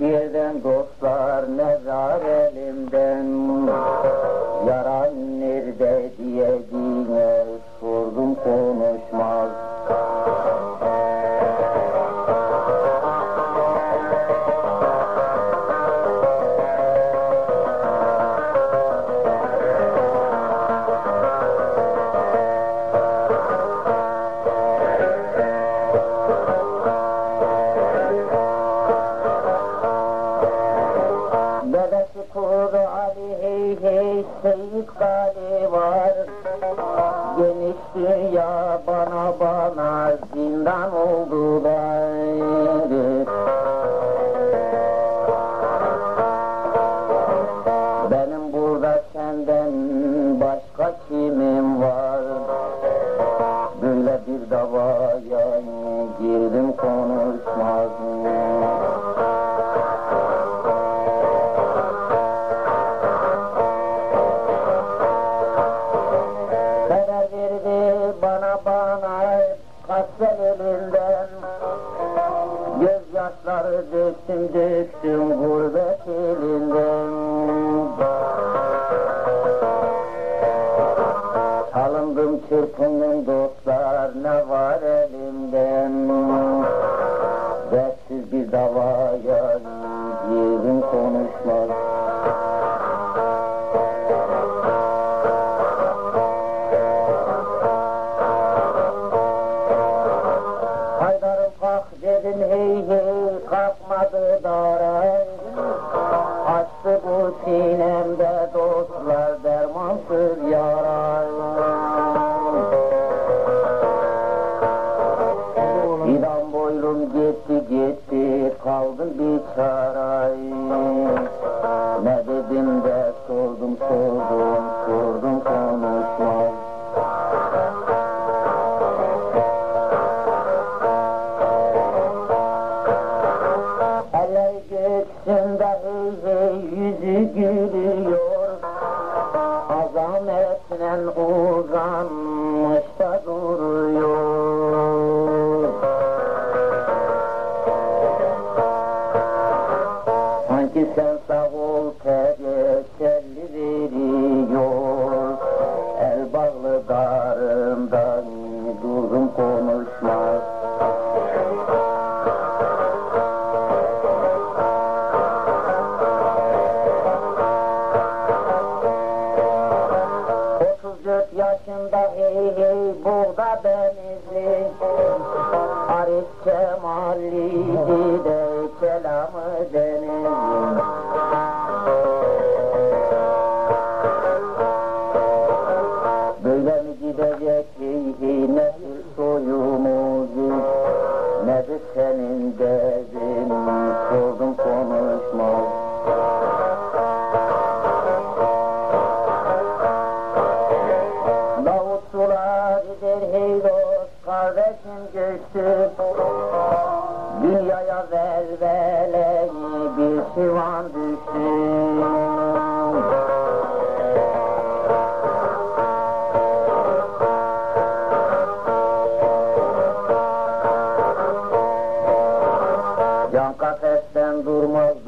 yerden dostlar ne zar elimden Kurudu Ali hey hey Seyit Gali var. Geniş dünya bana bana zindan oldu gayrı Benim burada senden başka kimim var? Böyle bir davaya katsel elinden Gözyaşları döktüm döktüm gurbet elinden. Salındım çırpındım dostlar ne var elimden? Dertsiz bir davaya kalkmadı daray Açtı bu sinemde dostlar dermansız yaray İdam boylum gitti gitti kaldım bir saray Ne dedim de sordum sordum your Arif Kemal'iydi de kelamı denizli Dünyaya velveleyi bir sivan düşsün Can kafesten durmaz